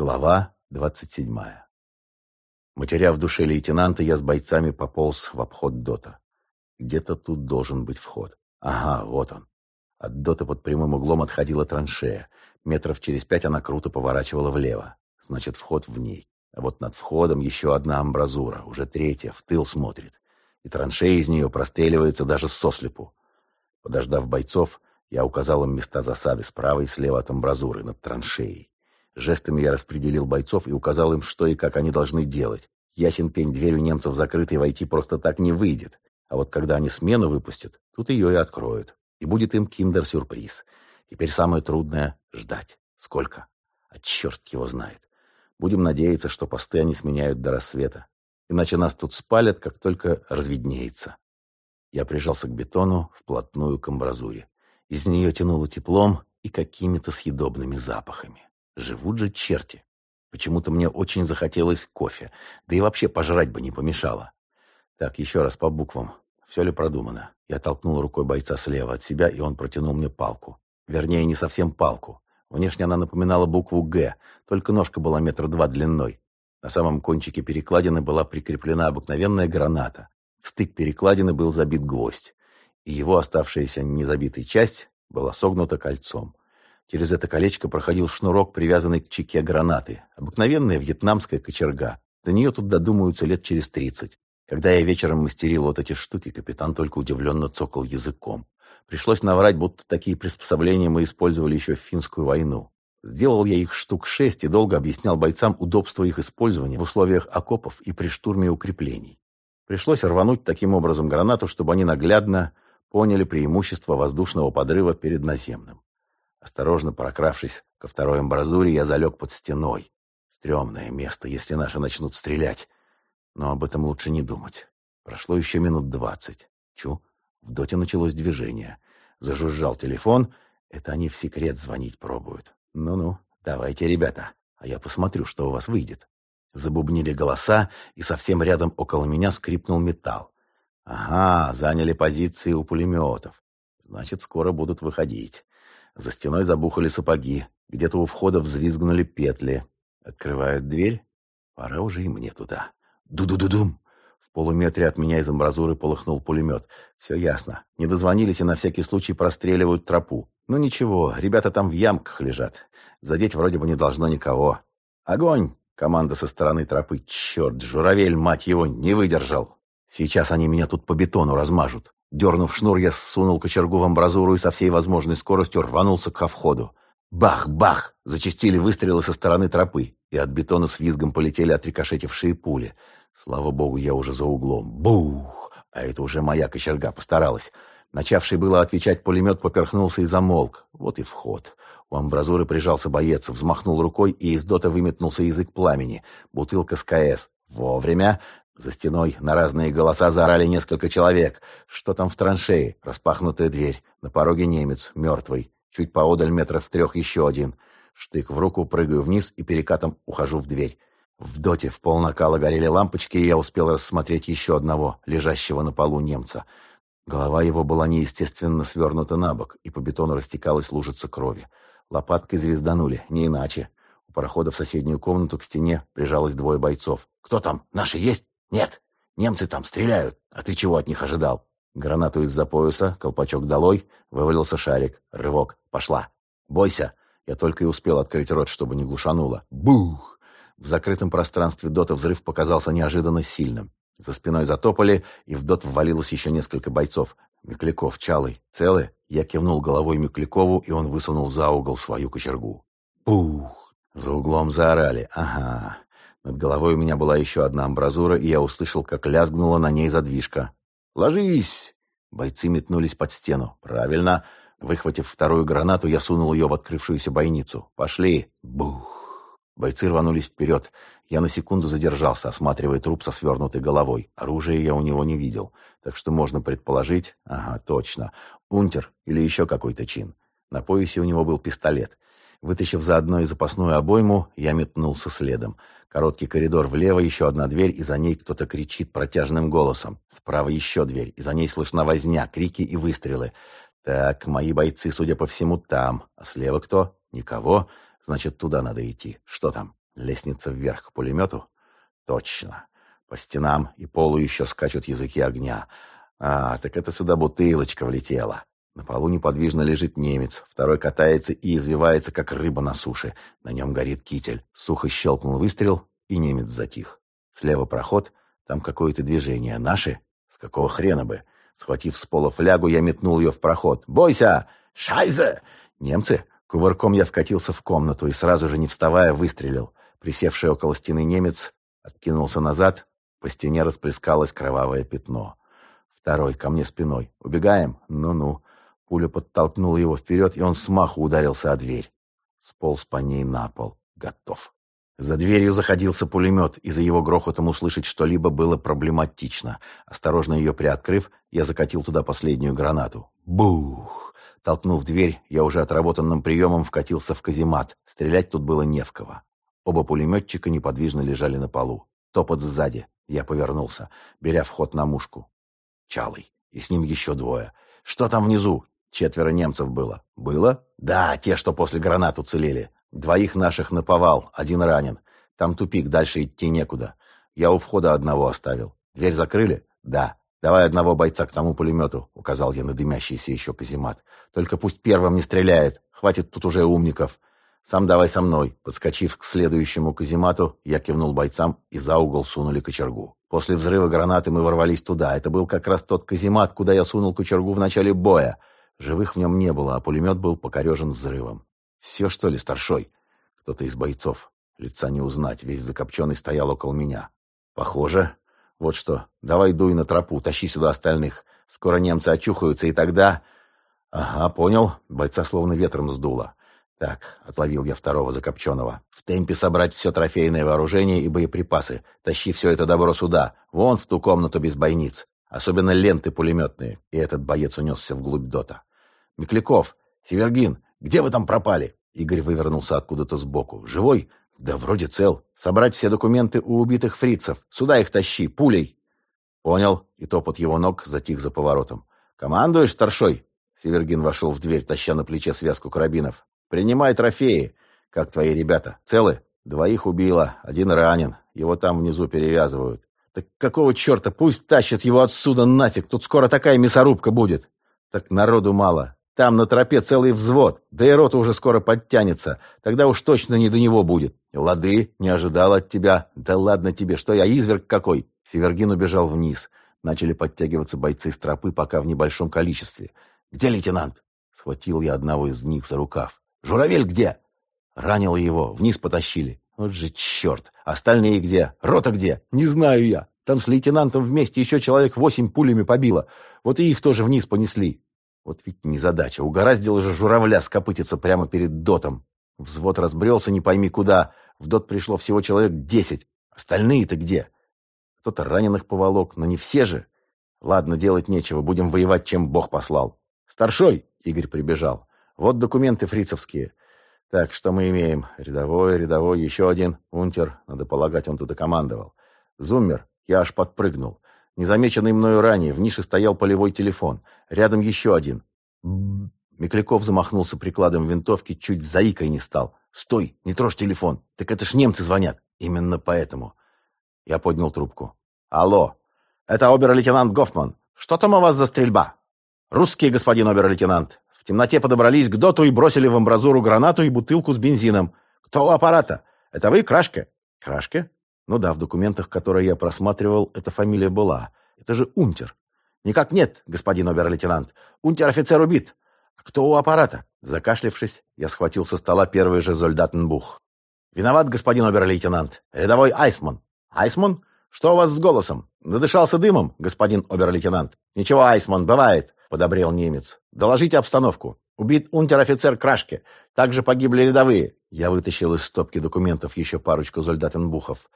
Глава двадцать седьмая. Матеря в душе лейтенанта, я с бойцами пополз в обход дота. Где-то тут должен быть вход. Ага, вот он. От дота под прямым углом отходила траншея. Метров через пять она круто поворачивала влево. Значит, вход в ней. А вот над входом еще одна амбразура, уже третья, в тыл смотрит. И траншея из нее простреливается даже сослепу. Подождав бойцов, я указал им места засады справа и слева от амбразуры над траншеей. Жестами я распределил бойцов и указал им, что и как они должны делать. Ясен пень, дверь у немцев закрыта, и войти просто так не выйдет. А вот когда они смену выпустят, тут ее и откроют. И будет им киндер-сюрприз. Теперь самое трудное — ждать. Сколько? А черт его знает. Будем надеяться, что посты они сменяют до рассвета. Иначе нас тут спалят, как только разведнеется. Я прижался к бетону вплотную к амбразуре. Из нее тянуло теплом и какими-то съедобными запахами. Живут же черти. Почему-то мне очень захотелось кофе, да и вообще пожрать бы не помешало. Так, еще раз по буквам. Все ли продумано? Я толкнул рукой бойца слева от себя, и он протянул мне палку. Вернее, не совсем палку. Внешне она напоминала букву «Г», только ножка была метр два длиной. На самом кончике перекладины была прикреплена обыкновенная граната. В стык перекладины был забит гвоздь, и его оставшаяся незабитая часть была согнута кольцом. Через это колечко проходил шнурок, привязанный к чеке гранаты. Обыкновенная вьетнамская кочерга. До нее тут додумаются лет через тридцать. Когда я вечером мастерил вот эти штуки, капитан только удивленно цокал языком. Пришлось наврать, будто такие приспособления мы использовали еще в финскую войну. Сделал я их штук шесть и долго объяснял бойцам удобство их использования в условиях окопов и при штурме укреплений. Пришлось рвануть таким образом гранату, чтобы они наглядно поняли преимущество воздушного подрыва перед наземным. Осторожно прокравшись ко второй амбразуре, я залег под стеной. Стремное место, если наши начнут стрелять. Но об этом лучше не думать. Прошло еще минут двадцать. Чу, в доте началось движение. Зажужжал телефон. Это они в секрет звонить пробуют. Ну-ну, давайте, ребята, а я посмотрю, что у вас выйдет. Забубнили голоса, и совсем рядом около меня скрипнул металл. Ага, заняли позиции у пулеметов. Значит, скоро будут выходить. За стеной забухали сапоги. Где-то у входа взвизгнули петли. Открывают дверь. Пора уже и мне туда. Ду-ду-ду-дум. В полуметре от меня из амбразуры полыхнул пулемет. Все ясно. Не дозвонились и на всякий случай простреливают тропу. Ну ничего, ребята там в ямках лежат. Задеть вроде бы не должно никого. Огонь! Команда со стороны тропы. Черт, журавель, мать его, не выдержал. Сейчас они меня тут по бетону размажут. Дернув шнур, я сунул кочергу в амбразуру и со всей возможной скоростью рванулся ко входу. Бах-бах! Зачистили выстрелы со стороны тропы, и от бетона с визгом полетели отрикошетившие пули. Слава богу, я уже за углом. Бух! А это уже моя кочерга постаралась. Начавший было отвечать пулемет поперхнулся и замолк. Вот и вход. У амбразуры прижался боец, взмахнул рукой, и из дота выметнулся язык пламени. Бутылка с КС. Вовремя. За стеной на разные голоса заорали несколько человек. Что там в траншее? Распахнутая дверь. На пороге немец, мертвый. Чуть поодаль метров трех еще один. Штык в руку, прыгаю вниз и перекатом ухожу в дверь. В доте в пол накала горели лампочки, и я успел рассмотреть еще одного, лежащего на полу немца. Голова его была неестественно свернута на бок, и по бетону растекалась лужица крови. Лопаткой звезданули, не иначе. У парохода в соседнюю комнату к стене прижалось двое бойцов. «Кто там? Наши есть?» «Нет, немцы там стреляют. А ты чего от них ожидал?» Гранату из-за пояса, колпачок долой, вывалился шарик. Рывок. Пошла. «Бойся!» Я только и успел открыть рот, чтобы не глушануло. Бух! В закрытом пространстве дота взрыв показался неожиданно сильным. За спиной затопали, и в дот ввалилось еще несколько бойцов. Микляков, Чалый, целы? Я кивнул головой Миклякову, и он высунул за угол свою кочергу. Бух! За углом заорали. Ага. Над головой у меня была еще одна амбразура, и я услышал, как лязгнула на ней задвижка. «Ложись!» Бойцы метнулись под стену. «Правильно!» Выхватив вторую гранату, я сунул ее в открывшуюся бойницу. «Пошли!» Бух! Бойцы рванулись вперед. Я на секунду задержался, осматривая труп со свернутой головой. Оружия я у него не видел. Так что можно предположить... Ага, точно. Унтер или еще какой-то чин. На поясе у него был пистолет. Вытащив заодно и запасную обойму, я метнулся следом. Короткий коридор влево, еще одна дверь, и за ней кто-то кричит протяжным голосом. Справа еще дверь, и за ней слышна возня, крики и выстрелы. Так, мои бойцы, судя по всему, там. А слева кто? Никого. Значит, туда надо идти. Что там? Лестница вверх к пулемету? Точно. По стенам и полу еще скачут языки огня. А, так это сюда бутылочка влетела. На полу неподвижно лежит немец. Второй катается и извивается, как рыба на суше. На нем горит китель. Сухо щелкнул выстрел, и немец затих. Слева проход, там какое-то движение. Наши? С какого хрена бы? Схватив с пола флягу, я метнул ее в проход. «Бойся! Шайзе!» Немцы? Кувырком я вкатился в комнату и сразу же, не вставая, выстрелил. Присевший около стены немец откинулся назад. По стене расплескалось кровавое пятно. Второй ко мне спиной. «Убегаем? Ну-ну». Пуля подтолкнула его вперед, и он смаху ударился о дверь. Сполз по ней на пол. Готов. За дверью заходился пулемет, и за его грохотом услышать что-либо было проблематично. Осторожно ее приоткрыв, я закатил туда последнюю гранату. Бух! Толкнув дверь, я уже отработанным приемом вкатился в каземат. Стрелять тут было не в кого. Оба пулеметчика неподвижно лежали на полу. Топот сзади. Я повернулся, беря вход на мушку. Чалый. И с ним еще двое. Что там внизу? Четверо немцев было. Было? Да, те, что после гранат уцелели. Двоих наших наповал, один ранен. Там тупик, дальше идти некуда. Я у входа одного оставил. Дверь закрыли? Да. Давай одного бойца к тому пулемету, указал я на дымящийся еще каземат. Только пусть первым не стреляет. Хватит тут уже умников. Сам давай со мной. Подскочив к следующему каземату, я кивнул бойцам и за угол сунули кочергу. После взрыва гранаты мы ворвались туда. Это был как раз тот каземат, куда я сунул кочергу в начале боя. Живых в нем не было, а пулемет был покорежен взрывом. «Все, что ли, старшой?» Кто-то из бойцов. Лица не узнать, весь закопченный стоял около меня. «Похоже. Вот что, давай дуй на тропу, тащи сюда остальных. Скоро немцы очухаются, и тогда...» «Ага, понял». Бойца словно ветром сдуло. «Так», — отловил я второго закопченного. «В темпе собрать все трофейное вооружение и боеприпасы. Тащи все это добро сюда, вон в ту комнату без бойниц. Особенно ленты пулеметные». И этот боец унесся вглубь дота. «Микляков! Севергин! Где вы там пропали?» Игорь вывернулся откуда-то сбоку. «Живой?» «Да вроде цел. Собрать все документы у убитых фрицев. Сюда их тащи, пулей!» «Понял». И топот его ног затих за поворотом. «Командуешь, старшой?» Севергин вошел в дверь, таща на плече связку карабинов. «Принимай трофеи. Как твои ребята? Целы?» «Двоих убило. Один ранен. Его там внизу перевязывают». «Так какого черта? Пусть тащат его отсюда нафиг. Тут скоро такая мясорубка будет». «Так народу мало. Там на тропе целый взвод, да и рота уже скоро подтянется. Тогда уж точно не до него будет. Лады, не ожидал от тебя. Да ладно тебе, что я, изверг какой? Севергин убежал вниз. Начали подтягиваться бойцы с тропы, пока в небольшом количестве. «Где лейтенант?» Схватил я одного из них за рукав. «Журавель где?» Ранил его, вниз потащили. Вот же черт! Остальные где? Рота где? Не знаю я. Там с лейтенантом вместе еще человек восемь пулями побило. Вот и их тоже вниз понесли. Вот ведь незадача. Угораздило же журавля скопытиться прямо перед дотом. Взвод разбрелся не пойми куда. В дот пришло всего человек десять. Остальные-то где? Кто-то раненых поволок, но не все же. Ладно, делать нечего, будем воевать, чем Бог послал. Старшой, Игорь прибежал. Вот документы фрицевские. Так, что мы имеем? Рядовой, рядовой, еще один. Унтер, надо полагать, он тут и командовал. Зуммер, я аж подпрыгнул. Незамеченный мною ранее, в нише стоял полевой телефон. Рядом еще один. Микляков замахнулся прикладом винтовки, чуть заикой не стал. «Стой! Не трожь телефон! Так это ж немцы звонят!» «Именно поэтому». Я поднял трубку. «Алло! Это обер-лейтенант Гофман. Что там у вас за стрельба?» «Русские, господин обер-лейтенант. В темноте подобрались к доту и бросили в амбразуру гранату и бутылку с бензином. Кто у аппарата? Это вы, Крашка?» «Крашка? Ну да, в документах, которые я просматривал, эта фамилия была. Это же Унтер. Никак нет, господин обер-лейтенант. Унтер-офицер убит. А кто у аппарата? Закашлявшись, я схватил со стола первый же Зольдатенбух. Виноват, господин обер-лейтенант. Рядовой Айсман. Айсман? Что у вас с голосом? Надышался дымом, господин обер-лейтенант. Ничего, Айсман, бывает, подобрел немец. Доложите обстановку. Убит унтер-офицер Крашке. Также погибли рядовые. Я вытащил из стопки документов еще парочку зольдатенбухов.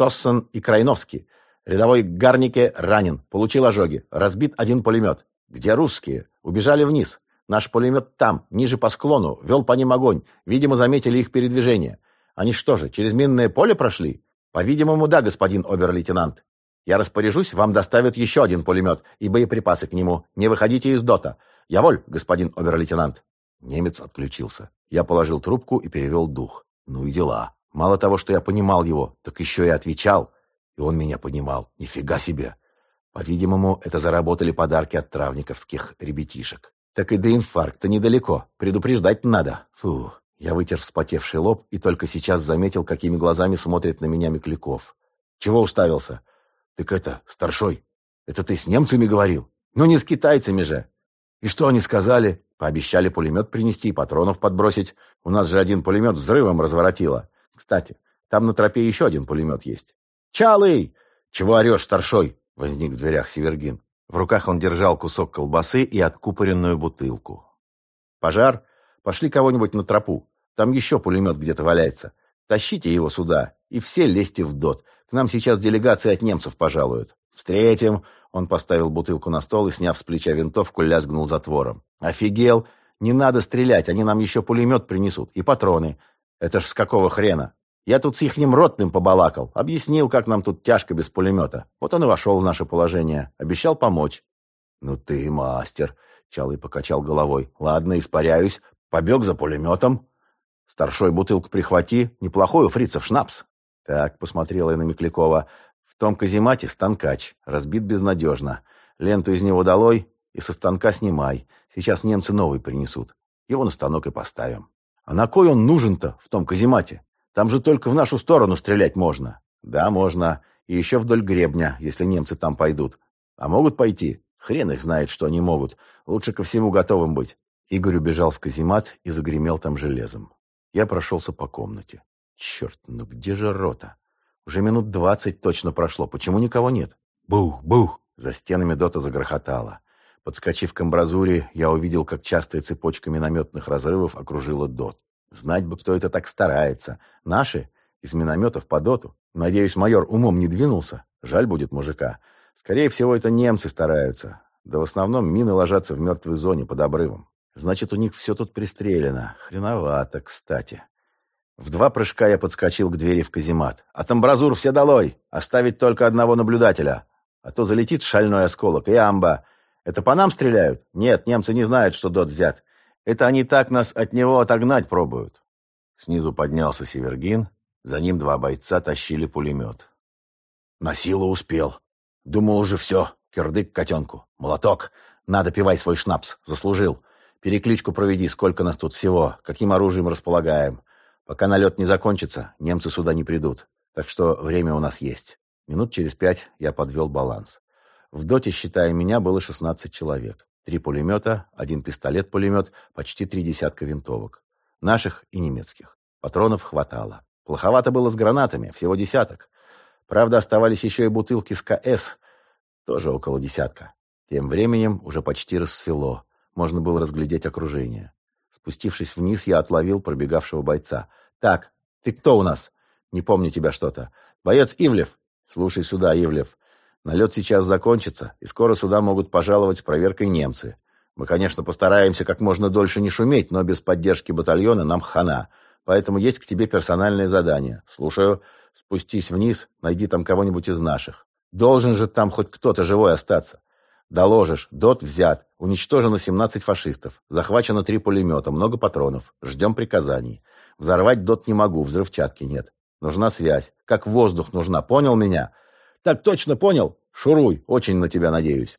Цоссен и Крайновский. Рядовой Гарнике ранен, получил ожоги. Разбит один пулемет. Где русские? Убежали вниз. Наш пулемет там, ниже по склону, вел по ним огонь. Видимо, заметили их передвижение. Они что же, через минное поле прошли? По-видимому, да, господин обер-лейтенант. Я распоряжусь, вам доставят еще один пулемет и боеприпасы к нему. Не выходите из дота. Я воль, господин обер-лейтенант. Немец отключился. Я положил трубку и перевел дух. Ну и дела. Мало того, что я понимал его, так еще и отвечал. И он меня понимал. Нифига себе. По-видимому, это заработали подарки от травниковских ребятишек. Так и до инфаркта недалеко. Предупреждать надо. Фу. Я вытер вспотевший лоб и только сейчас заметил, какими глазами смотрит на меня Микляков. Чего уставился? Так это, старшой, это ты с немцами говорил? Ну не с китайцами же. И что они сказали? Пообещали пулемет принести и патронов подбросить. У нас же один пулемет взрывом разворотило. Кстати, там на тропе еще один пулемет есть. «Чалый! Чего орешь, старшой?» — возник в дверях Севергин. В руках он держал кусок колбасы и откупоренную бутылку. «Пожар? Пошли кого-нибудь на тропу. Там еще пулемет где-то валяется. Тащите его сюда и все лезьте в дот. К нам сейчас делегация от немцев пожалуют. Встретим!» Он поставил бутылку на стол и, сняв с плеча винтовку, лязгнул затвором. «Офигел! Не надо стрелять, они нам еще пулемет принесут и патроны. Это ж с какого хрена? Я тут с ихним ротным побалакал, объяснил, как нам тут тяжко без пулемета. Вот он и вошел в наше положение, обещал помочь». «Ну ты мастер!» — Чалый покачал головой. «Ладно, испаряюсь. Побег за пулеметом. Старшой бутылку прихвати, неплохой у фрицев шнапс». «Так», — посмотрела я на Миклякова, том каземате станкач, разбит безнадежно. Ленту из него долой и со станка снимай. Сейчас немцы новый принесут. Его на станок и поставим. А на кой он нужен-то в том каземате? Там же только в нашу сторону стрелять можно. Да, можно. И еще вдоль гребня, если немцы там пойдут. А могут пойти? Хрен их знает, что они могут. Лучше ко всему готовым быть. Игорь убежал в каземат и загремел там железом. Я прошелся по комнате. Черт, ну где же рота? Уже минут двадцать точно прошло. Почему никого нет? Бух, бух! За стенами дота загрохотало. Подскочив к амбразуре, я увидел, как частая цепочка минометных разрывов окружила дот. Знать бы, кто это так старается. Наши? Из минометов по доту? Надеюсь, майор умом не двинулся? Жаль будет мужика. Скорее всего, это немцы стараются. Да в основном мины ложатся в мертвой зоне под обрывом. Значит, у них все тут пристрелено. Хреновато, кстати. В два прыжка я подскочил к двери в каземат. «От амбразур все долой! Оставить только одного наблюдателя! А то залетит шальной осколок, и амба! Это по нам стреляют? Нет, немцы не знают, что дот взят. Это они так нас от него отогнать пробуют!» Снизу поднялся Севергин. За ним два бойца тащили пулемет. «На силу успел. Думал уже все. Кирдык котенку. Молоток. Надо пивай свой шнапс. Заслужил. Перекличку проведи, сколько нас тут всего, каким оружием располагаем. Пока налет не закончится, немцы сюда не придут. Так что время у нас есть. Минут через пять я подвел баланс. В доте, считая меня, было 16 человек. Три пулемета, один пистолет-пулемет, почти три десятка винтовок. Наших и немецких. Патронов хватало. Плоховато было с гранатами, всего десяток. Правда, оставались еще и бутылки с КС, тоже около десятка. Тем временем уже почти рассвело. Можно было разглядеть окружение. Спустившись вниз, я отловил пробегавшего бойца. «Так, ты кто у нас?» «Не помню тебя что-то». «Боец Ивлев». «Слушай сюда, Ивлев. Налет сейчас закончится, и скоро сюда могут пожаловать с проверкой немцы. Мы, конечно, постараемся как можно дольше не шуметь, но без поддержки батальона нам хана. Поэтому есть к тебе персональное задание. Слушаю. Спустись вниз, найди там кого-нибудь из наших. Должен же там хоть кто-то живой остаться. Доложишь. Дот взят. Уничтожено 17 фашистов. Захвачено три пулемета, много патронов. Ждем приказаний. Взорвать дот не могу, взрывчатки нет. Нужна связь. Как воздух нужна. Понял меня? Так точно понял? Шуруй. Очень на тебя надеюсь.